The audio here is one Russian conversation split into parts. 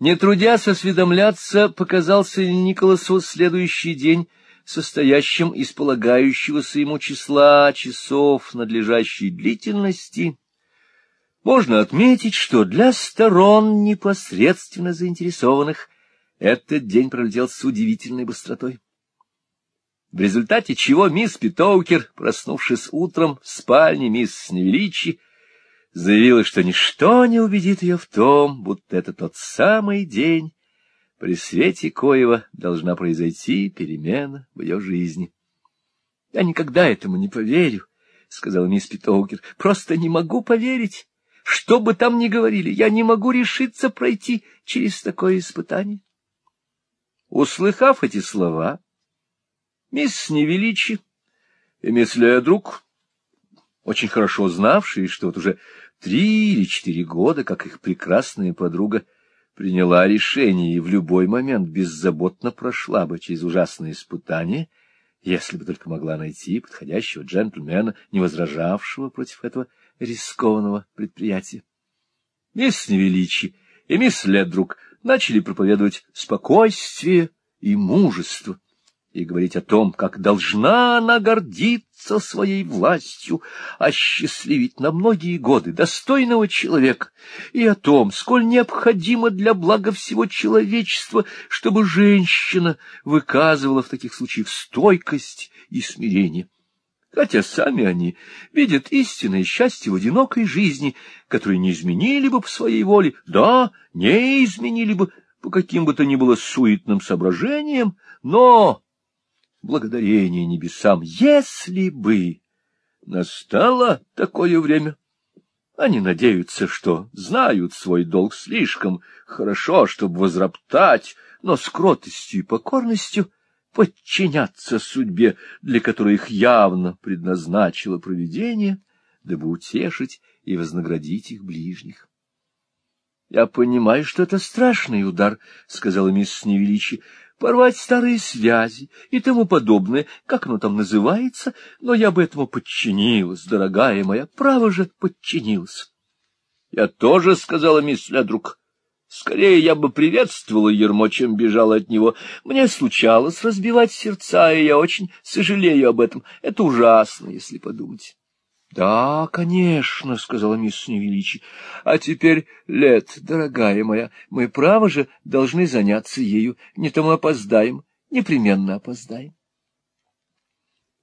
Не трудясь осведомляться, показался Николасу следующий день, состоящим из полагающегося ему числа часов надлежащей длительности. Можно отметить, что для сторон непосредственно заинтересованных этот день пролетел с удивительной быстротой. В результате чего мисс Питоукер, проснувшись утром в спальне мисс Невеличи, заявила, что ничто не убедит ее в том, будто это тот самый день, при свете коего должна произойти перемена в ее жизни. — Я никогда этому не поверю, — сказала мисс Питоукер. — Просто не могу поверить. Что бы там ни говорили, я не могу решиться пройти через такое испытание. Услыхав эти слова, мисс Невеличи и мисс Ледрук, очень хорошо знавшие, что вот уже три или четыре года, как их прекрасная подруга, приняла решение и в любой момент беззаботно прошла бы через ужасные испытания, если бы только могла найти подходящего джентльмена, не возражавшего против этого рискованного предприятия. Мисс Невеличи и мисс Ледрук начали проповедовать спокойствие и мужество и говорить о том, как должна она гордиться своей властью, осчастливить на многие годы достойного человека, и о том, сколь необходимо для блага всего человечества, чтобы женщина выказывала в таких случаях стойкость и смирение. Хотя сами они видят истинное счастье в одинокой жизни, которую не изменили бы по своей воле, да, не изменили бы по каким бы то ни было суетным соображениям, но, благодарение небесам, если бы настало такое время, они надеются, что знают свой долг слишком хорошо, чтобы возроптать, но с кротостью и покорностью подчиняться судьбе, для которой их явно предназначило провидение, дабы утешить и вознаградить их ближних. — Я понимаю, что это страшный удар, — сказала мисс Невеличи, — порвать старые связи и тому подобное, как оно там называется, но я бы этому подчинилась, дорогая моя, право же подчинилась. — Я тоже, — сказала мисс Ледрук, Скорее я бы приветствовала ермо, чем бежала от него. Мне случалось разбивать сердца, и я очень сожалею об этом. Это ужасно, если подумать. — Да, конечно, — сказала мисс Невеличи. — А теперь, Лет, дорогая моя, мы, право же, должны заняться ею. Не то мы опоздаем, непременно опоздаем.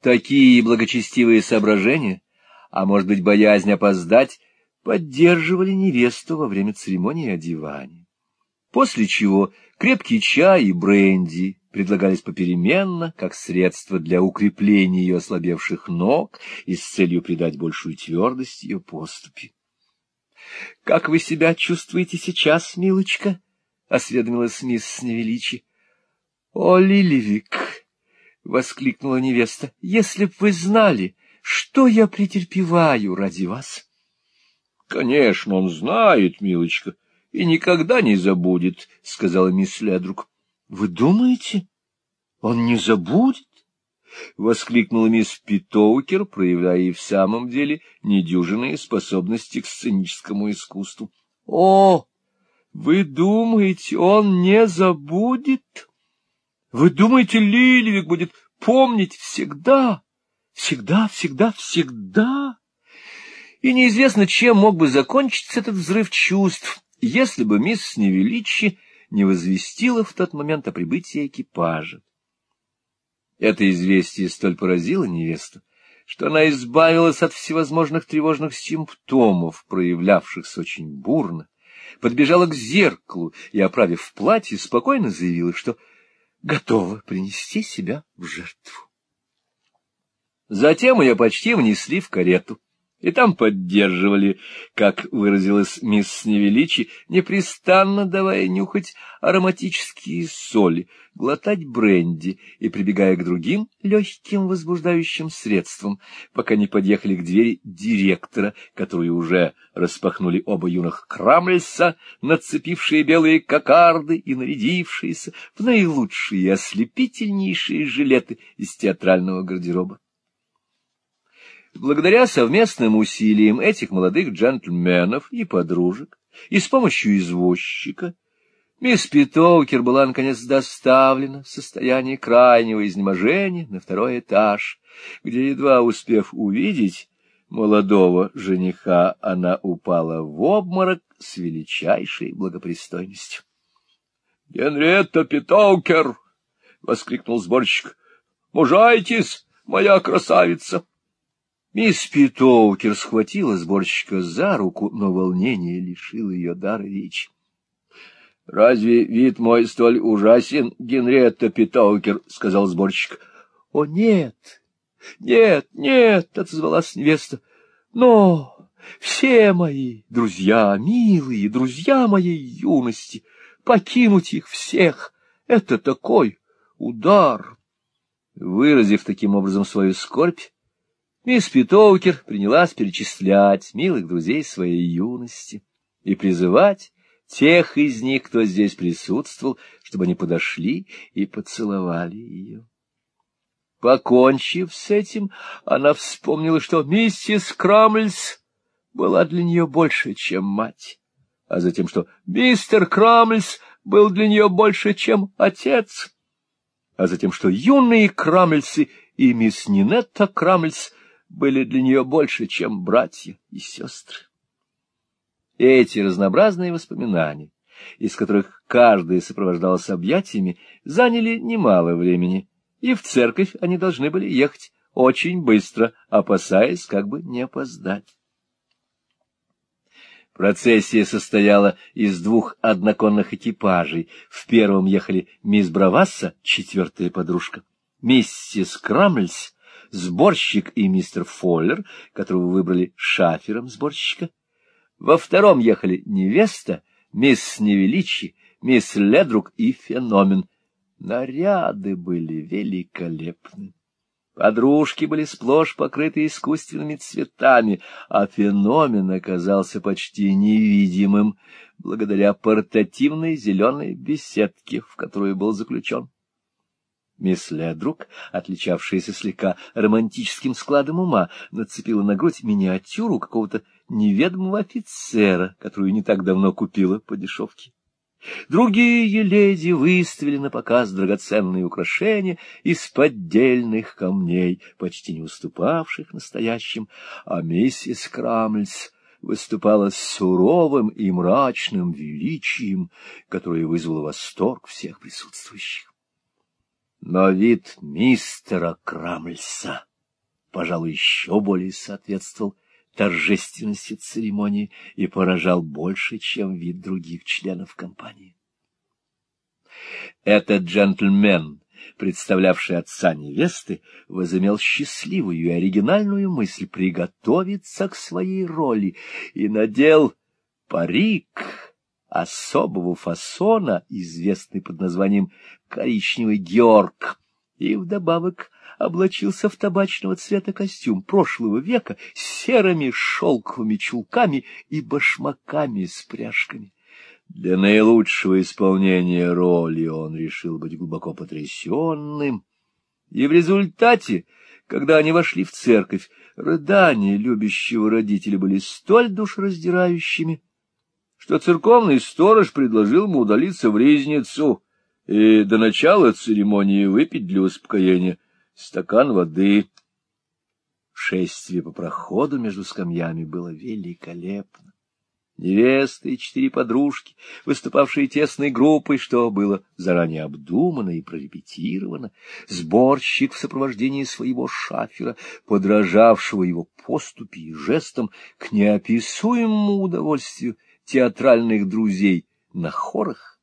Такие благочестивые соображения, а, может быть, боязнь опоздать, поддерживали невесту во время церемонии одевания. После чего крепкий чай и бренди предлагались попеременно, как средство для укрепления ее ослабевших ног и с целью придать большую твердость ее поступи. — Как вы себя чувствуете сейчас, милочка? — осведомилась мисс Невеличи. — О, Лилевик! — воскликнула невеста. — Если б вы знали, что я претерпеваю ради вас! — Конечно, он знает, милочка, и никогда не забудет, — сказала мисс Ледрук. — Вы думаете, он не забудет? — воскликнула мисс Питоукер, проявляя и в самом деле недюжинные способности к сценическому искусству. — О, вы думаете, он не забудет? Вы думаете, Лилевик будет помнить всегда, всегда, всегда, всегда? и неизвестно, чем мог бы закончиться этот взрыв чувств, если бы мисс Невеличи не возвестила в тот момент о прибытии экипажа. Это известие столь поразило невесту, что она избавилась от всевозможных тревожных симптомов, проявлявшихся очень бурно, подбежала к зеркалу и, оправив платье, спокойно заявила, что готова принести себя в жертву. Затем ее почти внесли в карету и там поддерживали, как выразилась мисс Невеличи, непрестанно давая нюхать ароматические соли, глотать бренди и прибегая к другим легким возбуждающим средствам, пока не подъехали к двери директора, которую уже распахнули оба юных Крамльса, нацепившие белые кокарды и нарядившиеся в наилучшие и ослепительнейшие жилеты из театрального гардероба. Благодаря совместным усилиям этих молодых джентльменов и подружек, и с помощью извозчика, Мисс Питоукер была, наконец, доставлена в состояние крайнего изнеможения на второй этаж, где, едва успев увидеть молодого жениха, она упала в обморок с величайшей благопристойностью. — Генриетта Питоукер! — воскликнул сборщик. — Мужайтесь, моя красавица! Мисс Питоукер схватила сборщика за руку, но волнение лишило ее дара речи. — Разве вид мой столь ужасен, Генриетта Питаукер? — сказал сборщик. — О, нет, нет, нет, — отозвалась невеста. — Но все мои друзья, милые друзья моей юности, покинуть их всех — это такой удар. Выразив таким образом свою скорбь, мисс Питоукер принялась перечислять милых друзей своей юности и призывать тех из них, кто здесь присутствовал, чтобы они подошли и поцеловали ее. Покончив с этим, она вспомнила, что миссис Крамльс была для нее больше, чем мать, а затем, что мистер Крамльс был для нее больше, чем отец, а затем, что юные Крамльсы и мисс Нинетта Крамльс были для нее больше, чем братья и сестры. Эти разнообразные воспоминания, из которых каждая сопровождалась объятиями, заняли немало времени, и в церковь они должны были ехать очень быстро, опасаясь как бы не опоздать. Процессия состояла из двух одноконных экипажей. В первом ехали мисс Бравасса, четвертая подружка, миссис Крамльс, сборщик и мистер Фоллер, которого выбрали шафером сборщика, во втором ехали невеста, мисс Невеличи, мисс Ледрук и Феномен. Наряды были великолепны. Подружки были сплошь покрыты искусственными цветами, а феномен оказался почти невидимым благодаря портативной зеленой беседке, в которую был заключен. Мисс Ледрук, отличавшаяся слегка романтическим складом ума, нацепила на грудь миниатюру какого-то неведомого офицера, которую не так давно купила по дешевке. Другие леди выставили на показ драгоценные украшения из поддельных камней, почти не уступавших настоящим, а миссис Крамльс выступала с суровым и мрачным величием, которое вызвало восторг всех присутствующих. Но вид мистера Крамльса, пожалуй, еще более соответствовал торжественности церемонии и поражал больше, чем вид других членов компании. Этот джентльмен, представлявший отца невесты, возымел счастливую и оригинальную мысль приготовиться к своей роли и надел парик особого фасона, известный под названием коричневый георг, и вдобавок облачился в табачного цвета костюм прошлого века с серыми шелковыми чулками и башмаками с пряжками. Для наилучшего исполнения роли он решил быть глубоко потрясенным, и в результате, когда они вошли в церковь, рыдания любящего родителя были столь душераздирающими, что церковный сторож предложил ему удалиться в резницу и до начала церемонии выпить для успокоения стакан воды. Шествие по проходу между скамьями было великолепно. Невесты и четыре подружки, выступавшие тесной группой, что было заранее обдумано и прорепетировано, сборщик в сопровождении своего шафера, подражавшего его поступи и жестам к неописуемому удовольствию театральных друзей на хорах,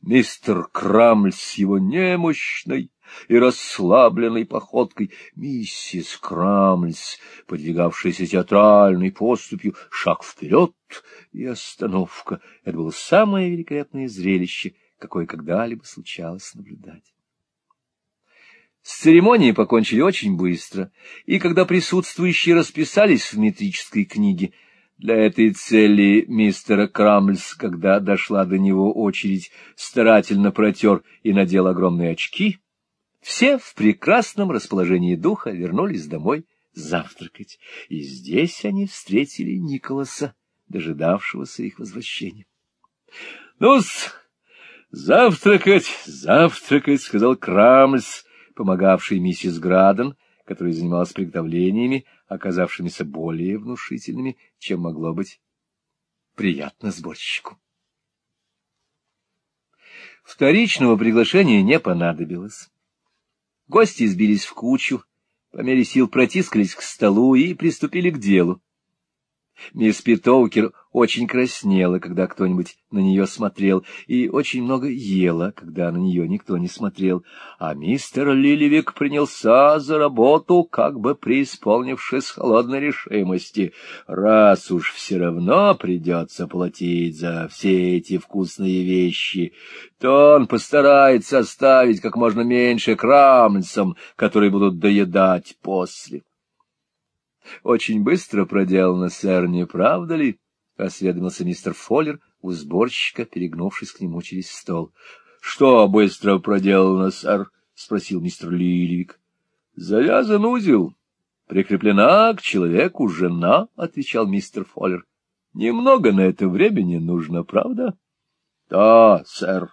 мистер Крамль с его немощной и расслабленной походкой, миссис Крамльс, подвигавшаяся театральной поступью, шаг вперед и остановка. Это было самое великолепное зрелище, какое когда-либо случалось наблюдать. С церемонией покончили очень быстро, и когда присутствующие расписались в метрической книге, для этой цели мистер Крамльс, когда дошла до него очередь, старательно протер и надел огромные очки. Все в прекрасном расположении духа вернулись домой завтракать, и здесь они встретили Николаса, дожидавшегося их возвращения. — Ну-с, Завтракать, завтракать, — сказал Крамльс, помогавший миссис Граден, которая занималась приготовлениями, оказавшимися более внушительными, чем могло быть приятно сборщику. Вторичного приглашения не понадобилось. Гости сбились в кучу, по мере сил протискались к столу и приступили к делу. Мисс Питоукер очень краснела, когда кто-нибудь на нее смотрел, и очень много ела, когда на нее никто не смотрел, а мистер Лилевик принялся за работу, как бы преисполнившись холодной решимости. Раз уж все равно придется платить за все эти вкусные вещи, то он постарается оставить как можно меньше крамницам, которые будут доедать после. — Очень быстро проделано, сэр, не правда ли? — осведомился мистер Фоллер у сборщика, перегнувшись к нему через стол. — Что быстро проделано, сэр? — спросил мистер Лилевик. — Завязан узел. Прикреплена к человеку жена, — отвечал мистер Фоллер. — Немного на это времени нужно, правда? — Да, сэр.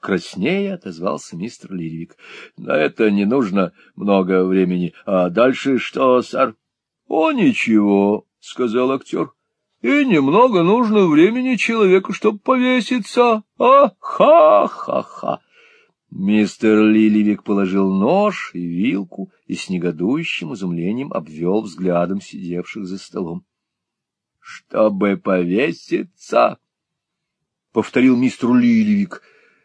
Краснее отозвался мистер Лилевик. — На это не нужно много времени. А дальше что, сэр? — О, ничего, — сказал актер. — И немного нужно времени человеку, чтобы повеситься. А, ха-ха-ха! Мистер Лиливик положил нож и вилку и с негодующим изумлением обвел взглядом сидевших за столом. — Чтобы повеситься! — повторил мистер Лиливик.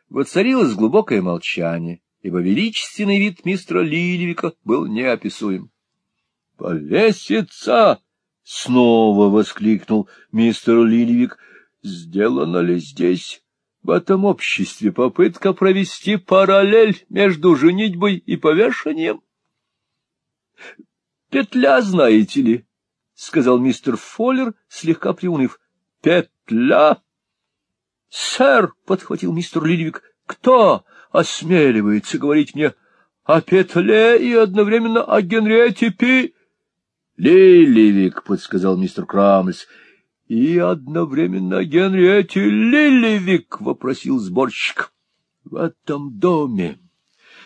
Воцарилось глубокое молчание, ибо величественный вид мистера Лиливика был неописуем. — Повеситься! — снова воскликнул мистер Лилевик. — Сделано ли здесь, в этом обществе, попытка провести параллель между женитьбой и повешением? — Петля, знаете ли, — сказал мистер Фоллер, слегка приуныв. — Петля? — Сэр, — подхватил мистер Лилевик, — кто осмеливается говорить мне о петле и одновременно о Генриете Пи... — Лилевик, — подсказал мистер Крамльс. — И одновременно Генриетти Лилевик, — вопросил сборщик. — В этом доме,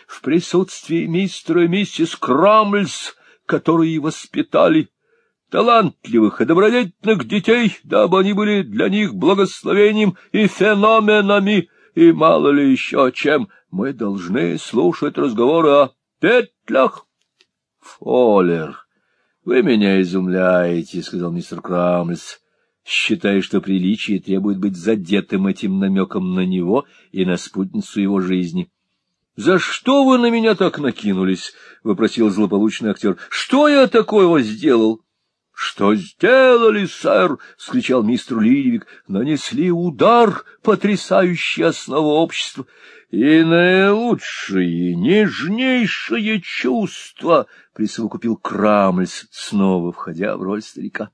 в присутствии мистера и миссис Крамльс, которые воспитали талантливых и добродетельных детей, дабы они были для них благословением и феноменами, и мало ли еще чем, мы должны слушать разговоры о петлях. Фоллер — Вы меня изумляете, — сказал мистер Крамльс, считая, что приличие требует быть задетым этим намеком на него и на спутницу его жизни. — За что вы на меня так накинулись? — вопросил злополучный актер. — Что я такого сделал? — Что сделали, сэр? — скричал мистер Лиливик. — Нанесли удар, потрясающий основу общества и наилучшие, нежнейшие чувства, — присовокупил Крамльс, снова входя в роль старика.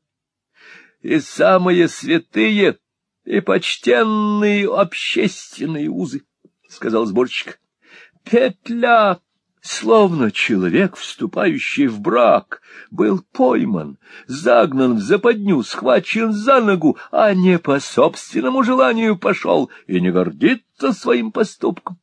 — И самые святые и почтенные общественные узы, — сказал сборщик. — Петля словно человек, вступающий в брак, был пойман, загнан в западню, схвачен за ногу, а не по собственному желанию пошел и не гордится своим поступком.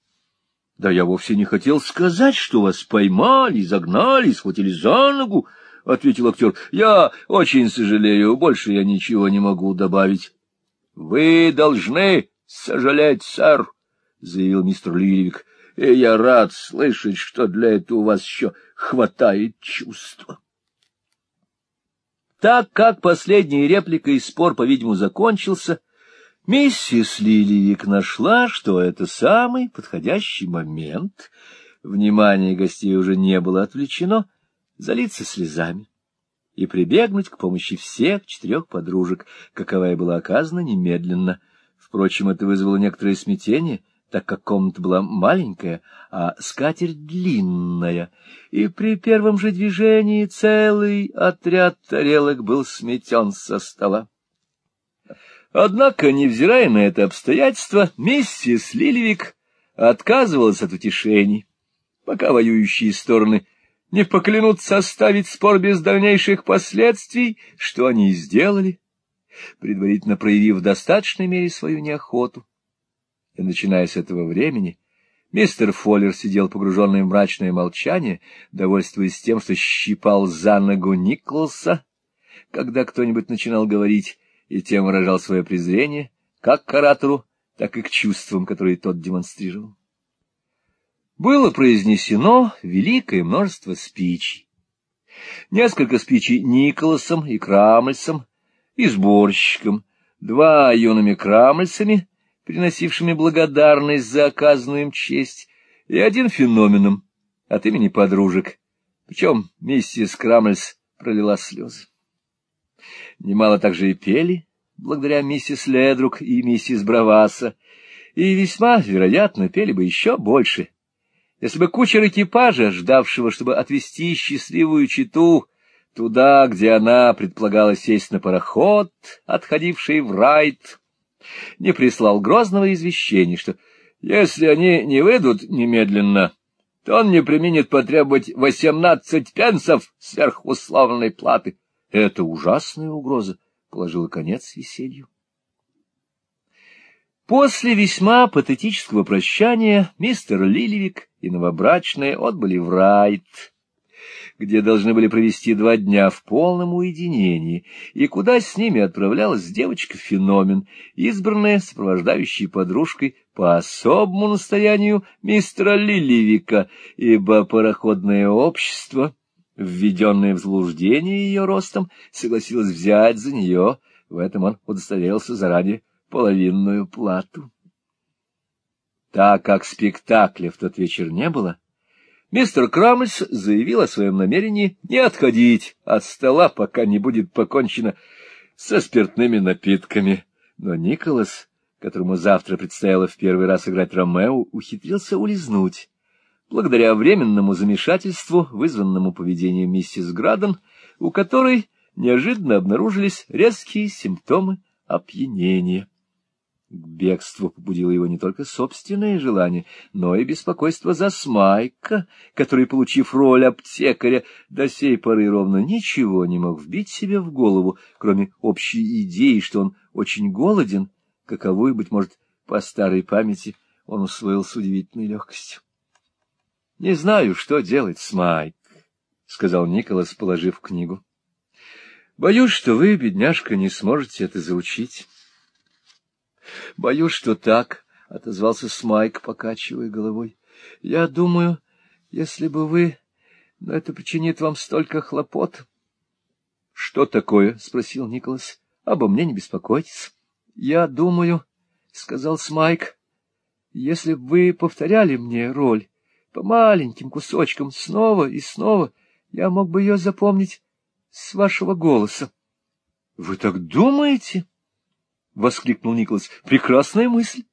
Да я вовсе не хотел сказать, что вас поймали, загнали, схватили за ногу, — ответил актер. — Я очень сожалею, больше я ничего не могу добавить. — Вы должны сожалеть, сэр, — заявил мистер Лирик и я рад слышать, что для этого у вас еще хватает чувства. Так как последняя реплика и спор, по-видимому, закончился, миссис Лилиевик нашла, что это самый подходящий момент, внимание гостей уже не было отвлечено, залиться слезами и прибегнуть к помощи всех четырех подружек, каковая была оказана немедленно. Впрочем, это вызвало некоторое смятение — так как комната была маленькая, а скатерть длинная, и при первом же движении целый отряд тарелок был сметен со стола. Однако, невзирая на это обстоятельство, миссис Лилевик отказывалась от утешений, пока воюющие стороны не поклянутся оставить спор без дальнейших последствий, что они и сделали, предварительно проявив в достаточной мере свою неохоту. И, начиная с этого времени, мистер Фоллер сидел погруженный в мрачное молчание, довольствуясь тем, что щипал за ногу Николса, когда кто-нибудь начинал говорить, и тем выражал свое презрение как к оратору, так и к чувствам, которые тот демонстрировал. Было произнесено великое множество спичей. Несколько спичей Николасом и Крамльсом, и сборщиком, два юными Крамльсами, приносившими благодарность за оказанную им честь, и один феноменом от имени подружек, причем миссис Крамльс пролила слезы. Немало также и пели, благодаря миссис Ледрук и миссис Браваса, и весьма, вероятно, пели бы еще больше, если бы кучер экипажа, ждавшего, чтобы отвезти счастливую читу туда, где она предполагала сесть на пароход, отходивший в Райт, не прислал грозного извещения, что если они не выйдут немедленно, то он не применит потребовать восемнадцать пенсов сверхусловной платы. Это ужасная угроза положила конец веселью. После весьма патетического прощания мистер Лилевик и новобрачные отбыли в Райт, где должны были провести два дня в полном уединении, и куда с ними отправлялась девочка-феномен, избранная сопровождающей подружкой по особому настоянию мистера Лилевика, ибо пароходное общество введенное в заблуждение ее ростом, согласилась взять за нее, в этом он удостоверился заранее, половинную плату. Так как спектакля в тот вечер не было, мистер Крамльс заявил о своем намерении не отходить от стола, пока не будет покончено со спиртными напитками. Но Николас, которому завтра предстояло в первый раз играть Ромео, ухитрился улизнуть благодаря временному замешательству, вызванному поведением миссис Граден, у которой неожиданно обнаружились резкие симптомы опьянения. К бегству побудило его не только собственное желание, но и беспокойство за Смайка, который, получив роль аптекаря, до сей поры ровно ничего не мог вбить себе в голову, кроме общей идеи, что он очень голоден, каковую, быть может, по старой памяти он усвоил с удивительной легкостью. — Не знаю, что делать с Майк, — сказал Николас, положив книгу. — Боюсь, что вы, бедняжка, не сможете это заучить. — Боюсь, что так, — отозвался Смайк, покачивая головой. — Я думаю, если бы вы... Но это причинит вам столько хлопот. — Что такое? — спросил Николас. — Обо мне не беспокойтесь. — Я думаю, — сказал Смайк, — если бы вы повторяли мне роль по маленьким кусочкам, снова и снова, я мог бы ее запомнить с вашего голоса. — Вы так думаете? — воскликнул Николас. — Прекрасная мысль.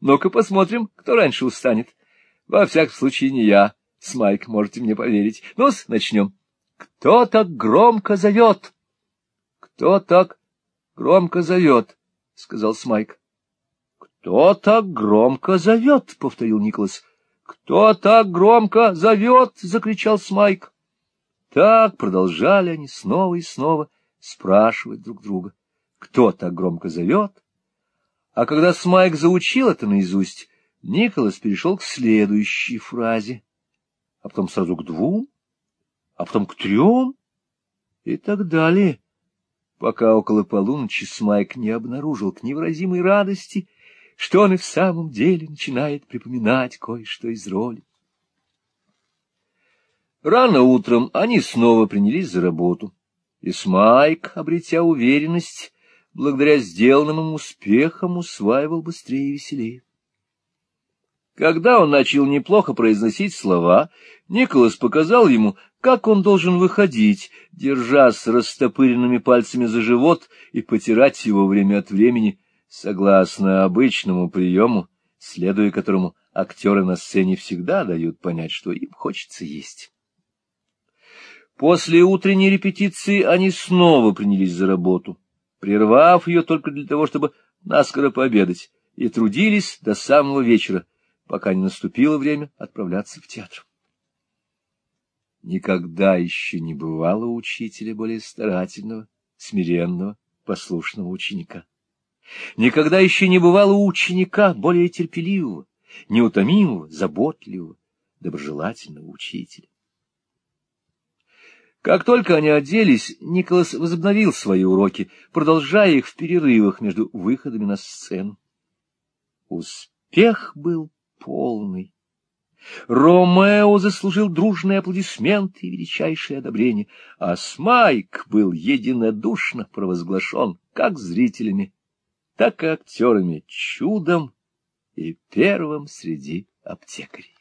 Ну-ка посмотрим, кто раньше устанет. Во всяком случае, не я. Смайк, можете мне поверить. ну начнем. Кто так громко зовет? — Кто так громко зовет? — сказал Смайк. — Кто так громко зовет? — повторил Николас. «Кто так громко зовет?» — закричал Смайк. Так продолжали они снова и снова спрашивать друг друга, кто так громко зовет. А когда Смайк заучил это наизусть, Николас перешел к следующей фразе, а потом сразу к двум, а потом к трем и так далее, пока около полуночи Смайк не обнаружил к невыразимой радости что он и в самом деле начинает припоминать кое-что из роли. Рано утром они снова принялись за работу, и Смайк, обретя уверенность, благодаря сделанным им успехам, усваивал быстрее и веселее. Когда он начал неплохо произносить слова, Николас показал ему, как он должен выходить, держась растопыренными пальцами за живот и потирать его время от времени, согласно обычному приему, следуя которому актеры на сцене всегда дают понять, что им хочется есть. После утренней репетиции они снова принялись за работу, прервав ее только для того, чтобы наскоро пообедать, и трудились до самого вечера, пока не наступило время отправляться в театр. Никогда еще не бывало учителя более старательного, смиренного, послушного ученика. Никогда еще не бывало у ученика более терпеливого, неутомимого, заботливого, доброжелательного учителя. Как только они оделись, Николас возобновил свои уроки, продолжая их в перерывах между выходами на сцену. Успех был полный. Ромео заслужил дружные аплодисменты и величайшее одобрение, а Смайк был единодушно провозглашен как зрителями, так и актерами чудом и первым среди аптекарей.